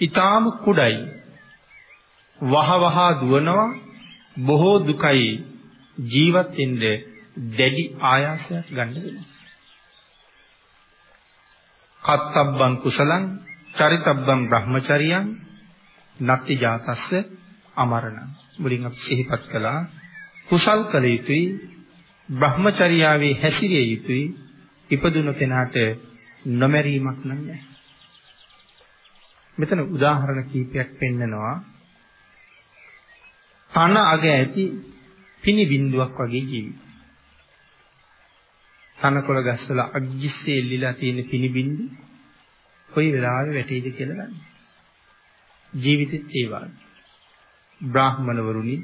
Speaker 1: ඊටාම කුඩයි. වහවහ දුවනවා බොහෝ දුකයි ජීවත් වෙන්න දැඩි ආයාසයක් ගන්න වෙනවා. කත්තබ්බං කුසලං චරිතබ්බං බ්‍රහ්මචරියං නත්ති ජාතස්ස අමරණ. මුලින් අපි සිහිපත් කළා කුසල් කළ යුතුයි බ්‍රහ්මචර්යාවේ හැසිරිය යුතුයි ඉපදුණු කෙනාට නොමැරීමක් නැහැ. මෙතන උදාහරණ කීපයක් පෙන්නනවා තන අග ඇති පිනි බින්දුවක් වගේ ජීවිතය. තනකොළ ගස්වල අග්ගිස්සේ එල්ලිලා තියෙන පිනි බින්දු කොයි වෙලාවෙ වැටෙයිද කියලා දන්නේ. ජීවිතෙත් ඒ වගේ. බ්‍රාහ්මණවරුනි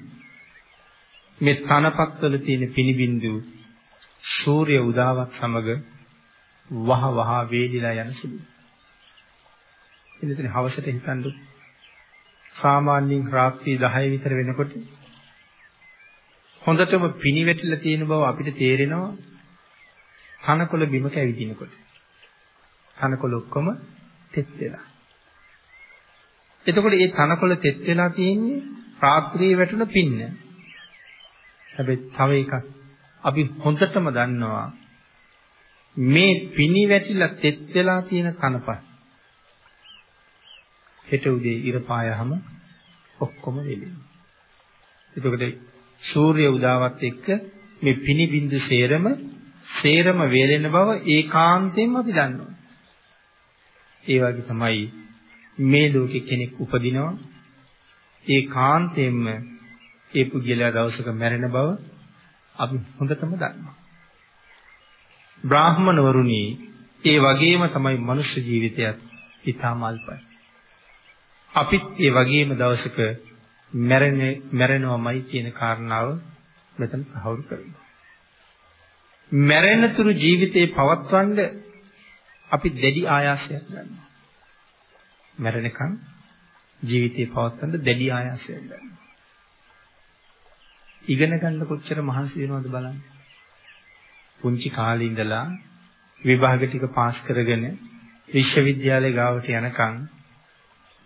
Speaker 1: මේ තනපත්වල තියෙන පිනිබින්දු සූර්ය උදාවක් සමග වහ වහ වේලිලා යන සුළු. එනිසා හවසට හිතන්න සාමාන්‍යයෙන් රාත්‍රී 10 විතර වෙනකොට හොඳටම පිනිවැටිලා තියෙන බව අපිට තේරෙනවා තනකොළ බිමක ඇවිදිනකොට. තනකොළ ඔක්කොම තෙත් වෙලා. එතකොට මේ තනකොළ තෙත් වෙලා තියෙන්නේ රාත්‍රියේ වැටුණ පින්න. හැබැයි තව එකක් අපි හොඳටම දන්නවා මේ පිනි වැටිලා තෙත් වෙලා තියෙන කනපත්. හෙට උදේ ඉර පායහම ඔක්කොම වෙලෙනවා. එතකොට සූර්ය උදාවත් එක්ක මේ පිනි බින්දු සේරම සේරම වේලෙන බව ඒකාන්තයෙන්ම අපි දන්නවා. ඒ වගේ තමයි මේ ලෝකෙ කෙනෙක් උපදිනවා ඒකාන්තයෙන්ම ඒ පුද්ගලයා දවසක මැරෙන බව අපි හොඳටම දන්නවා. බ්‍රාහ්මණ වරුනි ඒ වගේම තමයි මනුෂ්‍ය ජීවිතයත් ඊටම අල්පයි. අපිත් ඒ වගේම දවසක මැරෙන මැරෙනවමයි කියන කාරණාව මෙතන තහවුරු කරනවා. මැරෙනතුරු ජීවිතේ පවත්වන්න අපි දැඩි ආයාසයක් ගන්නවා. මැරෙනකන් ජීවිතේ පවත්වන්න දැඩි ආයාසයක් ගන්නවා. ඉගෙන ගන්න කොච්චර මහන්සි වෙනවද බලන්න. පුංචි කාලේ ඉඳලා විභාග ටික පාස් කරගෙන විශ්වවිද්‍යාලය ගාවට යනකම්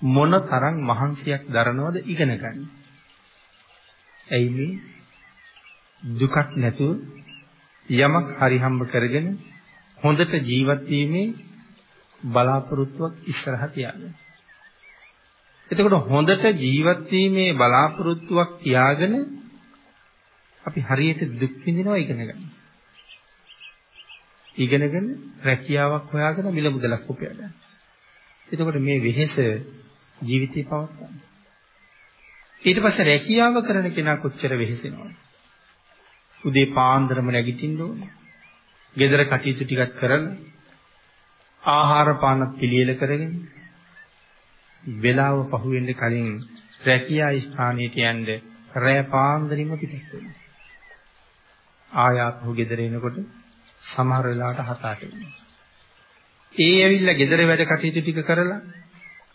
Speaker 1: මොන තරම් මහන්සියක් දරනවද ඉගෙන ගන්න. ඇයි මේ දුකක් නැතුව යමක් හරි හම්බ කරගෙන හොඳට ජීවත් වීමේ බලාපොරොත්තුවක් ඉස්සරහ තියාගන්න. එතකොට හොඳට ජීවත් වීමේ බලාපොරොත්තුවක් තියාගෙන අපි හරියට දුක් විඳිනවා ඉගෙන ගන්න. ඉගෙනගෙන රැකියාවක් හොයාගෙන මිල මුදලක් උපයා ගන්න. එතකොට මේ වෙහෙස ජීවිතේ පවත්වන්න. ඊට පස්සේ රැකියාව කරන කෙනා කොච්චර වෙහෙසෙනවද? උදේ පාන්දරම නැගිටින්න ඕනේ. ගෙදර කටයුතු ටිකක් කරලා ආහාර පාන පිළියෙල කරගෙන වෙලාව පහුවෙන්න කලින් රැකියා ස්ථානයට යන්න රැ පාන්දරින්ම පිටත් වෙනවා. ආයාපහු ගෙදර එනකොට සමහර වෙලාවට හත අට වෙනවා. ඒ ඇවිල්ලා ගෙදර වැඩ කටයුතු ටික කරලා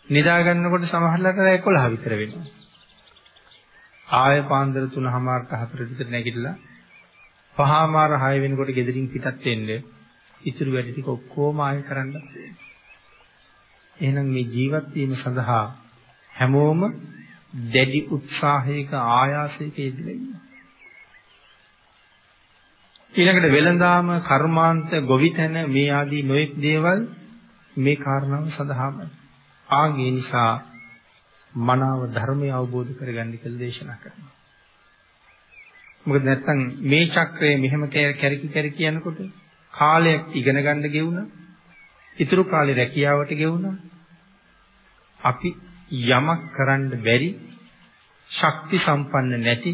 Speaker 1: නිදා ගන්නකොට සමහරලාට 11 විතර වෙනවා. ආය පාන්දර 3:00මාරට 4 විතර නැගිටලා පහමාර 6 වෙනකොට ගෙදරින් පිටත් වෙන්න ඉතුරු වැඩ ටික ඔක්කොම ආයෙ කරන්න එහෙනම් මේ ජීවත් වීම සඳහා හැමෝම දැඩි උත්සාහයක ආයාසයක යෙදලා ඉන්නවා. ඊළඟට වෙළඳාම කර්මාන්ත ගොවිතැන මේ ආදී නොඑක් දේවල් මේ කාරණාව සඳහාමයි. ආගේ නිසා මනාව ධර්මය අවබෝධ කරගන්න කියලා දේශනා කරනවා. මොකද නැත්තම් මේ චක්‍රය මෙහෙම කැරකි කැරකි යනකොට කාලයක් ඉගෙන ගන්න ගෙවුණා. ඉතුරු කාලේ රැකියාවට ගෙවුණා. අපි යමක් කරන්න බැරි ශක්ති සම්පන්න නැති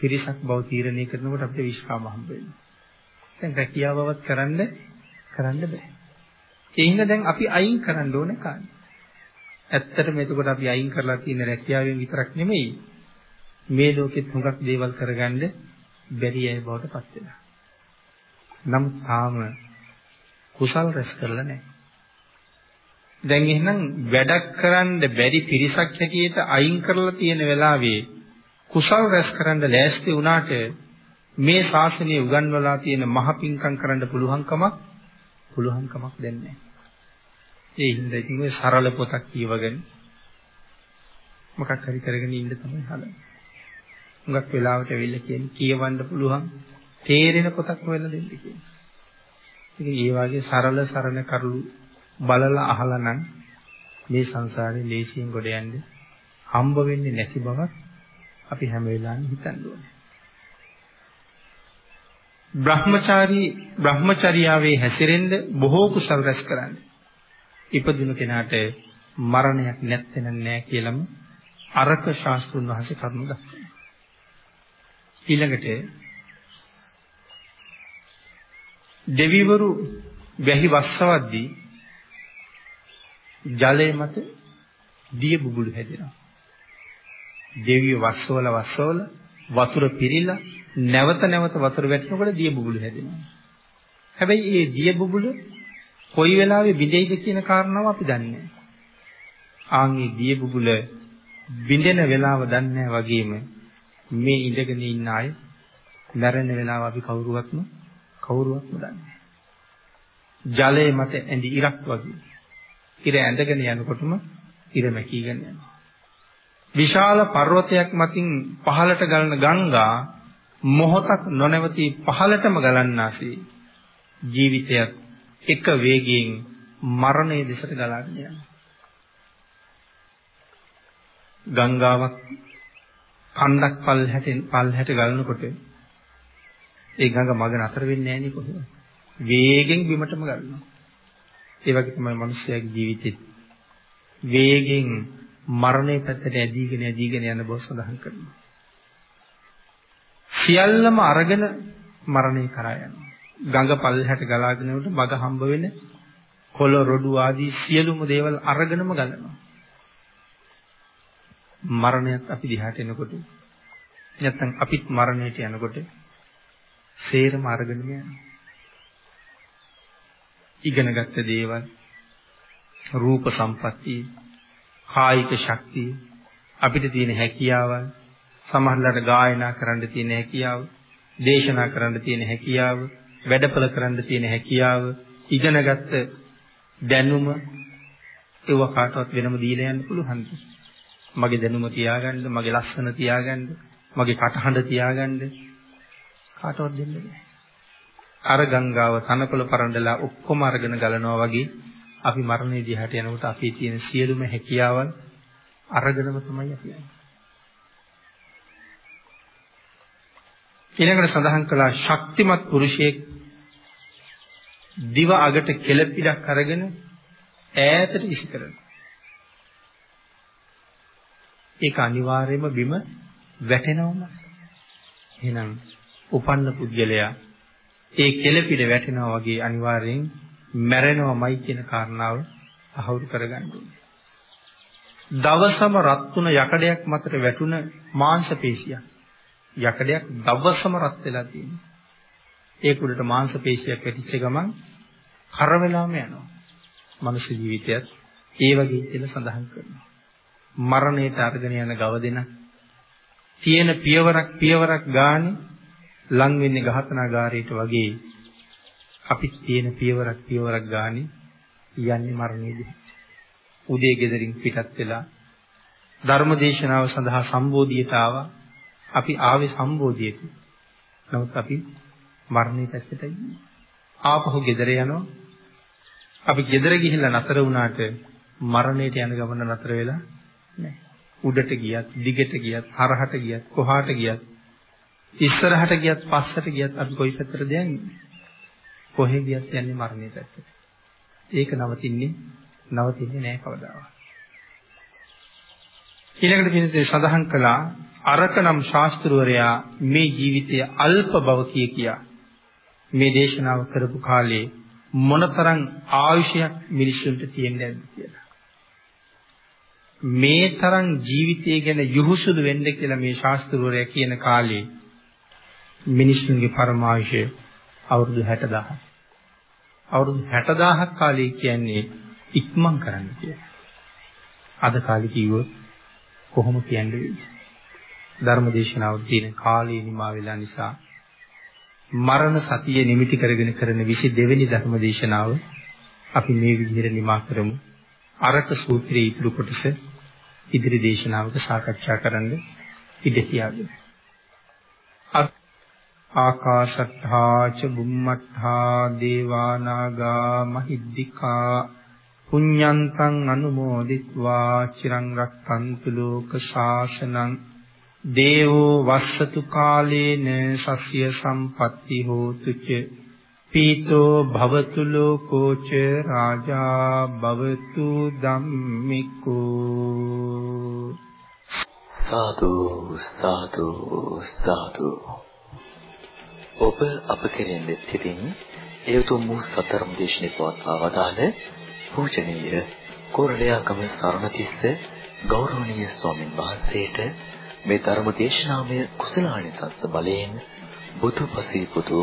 Speaker 1: පිරිසක් බව තීරණය කරනකොට අපිට විශ්වාම හම්බ වෙනවා. දැන් රැකියාවවත් කරන්න කරන්න බෑ. ඒ හින්දා දැන් අපි අයින් කරන්න ඕනේ කාණ්ඩ. ඇත්තටම එතකොට අපි අයින් කරලා තියෙන රැකියාවෙන් විතරක් නෙමෙයි මේ ලෝකෙත් හුඟක් දේවල් කරගන්න බැරි අය බවට පත් වෙනවා. නමුත් තාම කුසල් රැස් කරලා නැහැ. දැන් එහෙනම් වැඩක් කරන්න බැරි පිරිසක් හැටියට අයින් කරලා තියෙන වෙලාවේ කුසල් රැස් කරන්න ලෑස්ති වුණාට මේ ශාසනය උගන්වලා තියෙන මහ පිංකම් කරන්න පුළුවන්කමක් පුළුවන්කමක් දෙන්නේ ඒ හින්දා ඉතින් ඔය සරල පොතක් කියවගෙන මොකක් හරි කරගෙන ඉන්න තමයි හදන්නේ. හුඟක් වෙලාවට ඇවිල්ලා කියන්නේ කියවන්න පුළුවන් තේරෙන පොතක් හොයලා දෙන්න කියන්නේ. ඉතින් ඒ වගේ සරල සරණ කරුළු බලලා අහලා නම් මේ සංසාරේ ලේසියෙන් ගොඩ යන්න හම්බ වෙන්නේ නැති බවක් අපි හැම වෙලාවෙම හිතන්න ඕනේ. බ්‍රහ්මචාරී බ්‍රහ්මචර්යාවේ හැසිරෙන්න බොහෝ කුසල් රැස් කරන්න. ඉපදුණු කෙනාට මරණයක් නැත්තේ නෑ කියලම අරක ශාස්ත්‍රුන් වහන්සේ කරුණු දක්වනවා. ඊළඟට දෙවිවරු වැහි වස්සවද්දී ජලය මත දිය බුබුලු හැදෙනවා. දෙවිය වස්සවල වස්සවල වතුර පිරීලා නැවත නැවත වතුර වැටෙනකොට දිය බුබුලු හැදෙනවා. හැබැයි මේ දිය බුබුලු කොයි වෙලාවෙ බිඳෙයිද කියන කාරණාව අපි දන්නේ නැහැ. ආන්ගේ දිය බුබුල බිඳෙන වෙලාව දන්නේ වගේම මේ ඉඳගෙන ඉන්න අය මැරෙන වෙලාව අපි කවුරුවත්ම කවුරුවත්ම දන්නේ ජලයේ මත ඇඳි ඉරක් වගේ. ඉර ඇඳගෙන යනකොටම ඉර මැකීගෙන යනවා. විශාල පර්වතයක් මතින් පහළට ගලන ගංගා මොහොතක් නොනවති පහළටම ගලන්නාසේ ජීවිතයත් එක වේගයෙන් මරණය දෙසට ගලාගෙන යනවා. ගංගාවක් කන්දක් පල්හැටෙන් පල්හැට ගලනකොට ඒ ගඟ මග නතර වෙන්නේ නැහැ නේ කොහොමද? වේගෙන් බිමටම ගලනවා. ඒ වගේ තමයි මිනිස්යාගේ ජීවිතෙත් වේගෙන් මරණය පැත්තට ඇදීගෙන ඇදීගෙන යන බව සඳහන් කරනවා. සියල්ලම අරගෙන මරණය කරා යනවා. ගඟ පල්හැට ගලාගෙන උඩ මග හම්බ වෙන කොළ රොඩු ආදී සියලුම දේවල් අරගෙනම ගලනවා. මරණයත් අපි දිහාට එනකොට නැත්නම් අපිත් මරණයට යනකොට සේරම අරගෙන යනවා. ඉගෙනගත්ත දේවල් රූප සම්පත්තිය කායික ශක්තිය අපිට තියෙන හැකියාවල් සමහරලාට ගායනා කරන්න තියෙන හැකියාව දේශනා කරන්න තියෙන හැකියාව වැඩපළ කරන්න තියෙන හැකියාව ඉගෙනගත්ත දැනුම ඒව කාටවත් වෙනම දීලා යන්න පුළුවන්ද මගේ දැනුම තියාගන්න මගේ ලස්සන තියාගන්න මගේ කටහඬ තියාගන්න කාටවත් දෙන්න බෑ අර ගංගාව තනකොළ පරඬලා ඔක්කොම අරගෙන ගලනවා වගේ අපි මරණය දිහාට යනකොට අපේ තියෙන සියලුම හැකියාවල් අරගෙනම තමයි අපි යන්නේ. ඊළඟට සඳහන් කළා ශක්තිමත් පුරුෂයෙක් දිව අගට කෙළපිඩක් අරගෙන ඈතට විසි කරනවා. ඒක අනිවාර්යයෙන්ම බිම වැටෙනවම. එහෙනම් උපන්න පුද්ගලයා ඒ කෙළපිඩ වැටෙනවා වගේ අනිවාර්යෙන් මැරෙනවමයි කියන කාරණාව අහුරු කරගන්න ඕනේ. දවසම රත් වුණ යකඩයක් මතට වැටුණ මාංශ පේශියක්. යකඩයක් දවසම රත් වෙලා තියෙනවා. ඒක උඩට මාංශ පේශියක් වැටිච්ච ගමන් කර වෙලාම යනවා. මනුෂ්‍ය ජීවිතයත් ඒ වගේ කියලා සඳහන් කරනවා. මරණයට අරගෙන යන ගව දෙන තියෙන පියවරක් පියවරක් ගානේ ලං වෙන්නේ ඝාතනාගාරයට වගේ අපි තියෙන පියවරක් පියවරක් ගානේ යන්නේ මරණයේදී. උදේ ගෙදරින් පිටත් වෙලා ධර්මදේශනාව සඳහා සම්බෝධියට ආවා. අපි ආවේ සම්බෝධියට. නමුත් අපි මරණය පැත්තටයි ආපහු ගෙදර යනවා. අපි ගෙදර ගිහිල්ලා නතර වුණාට මරණයට යන ගමන නතර වෙලා නැහැ. උඩට ගියත්, දිගට ගියත්, හරහට ගියත්, කොහාට ගියත්, ඉස්සරහට ගියත්, පස්සට ගියත් අපි කොයි පැත්තටද යන්නේ? කොහෙ ගියත් යන්නේ මරණය පැත්තට. ඒක නවතින්නේ නවතින්නේ නැහැ කවදාවත්. ඊළඟට පිළිතුරේ සඳහන් කළා අරකනම් ශාස්ත්‍රවරයා මේ ජීවිතයේ අල්ප බව කිය කියා මේ දේශනාව කරපු කාලේ මොනතරම් ආයුෂයක් මිනිසුන්ට තියෙන්නේ නැද්ද කියලා. මේ තරම් ජීවිතය ගැන යහුසුදු වෙන්න කියලා මේ ශාස්ත්‍රවරයා කියන කාලේ මිනිසුන්ගේ පරමායුෂය අවුරුදු 60000ක්. අවුරුදු 60000ක් කාලේ කියන්නේ ඉක්මන් කරන්න කියලා. අද කාලේ කිව්වොත් කොහොම කියන්නේ? ධර්මදේශනාව තියෙන කාලය නිමා වෙලා නිසා මරණ සතිය නිමිති කරගෙන කරන 22 වෙනි ධර්මදේශනාව අපි මේ විදිහට නිමා කරමු. අරක සූත්‍රයේ ඉතුරු කොටස ඉදිරි දේශනාවක සාකච්ඡා කරන්න ඉඩ තියාගන්න. ආකාශත්තා ච බුම්මත්තා දේවා නාග මහිද්దికා පුඤ්ඤන්තං අනුමෝදිත්වා චිරං රක්ඛන්තු ලෝක ශාසනං දේවෝ වස්සතු කාලේන සස්්‍ය සම්පatti හෝතු ච. පීතෝ භවතු ලෝකෝ ච රාජා භවතු ධම්මිකෝ.
Speaker 2: සාදු සාදු සාදු. ඔබ අප කෙරෙන් සිටින් ඒ උතුම් වූ සතරම් දේශනේ පවත්වා වදාළ පූජනීය කොරළයාගම සරණතිස්ස ගෞරවනීය ස්වාමින් වහන්සේට මේ ධර්ම දේශනාමය කුසලානිසංස බලයෙන් බුදුපසී පුතු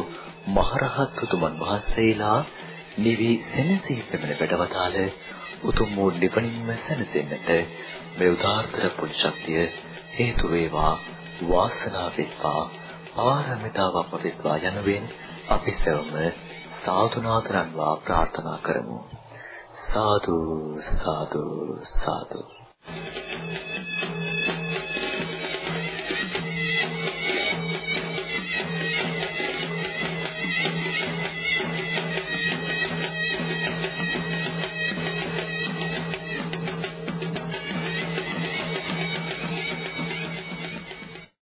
Speaker 2: මහරහත් උතුමන් වහන්සේලා නිවි සෙනසී පෙමන වැඩවතාල උතුම් වූ නිවනින්ම සැනසෙන්නට මේ උදාාරතර පුණ්‍ය ශක්තිය හේතු වේවා වාසනාව වෙත්වා පාරමිතාවක් වෙත්වා යනුවෙන් අපි සෙවම සාතුනාතරන්වා ප්‍රාර්ථනා කරමු. සාදු සාදු සාදු.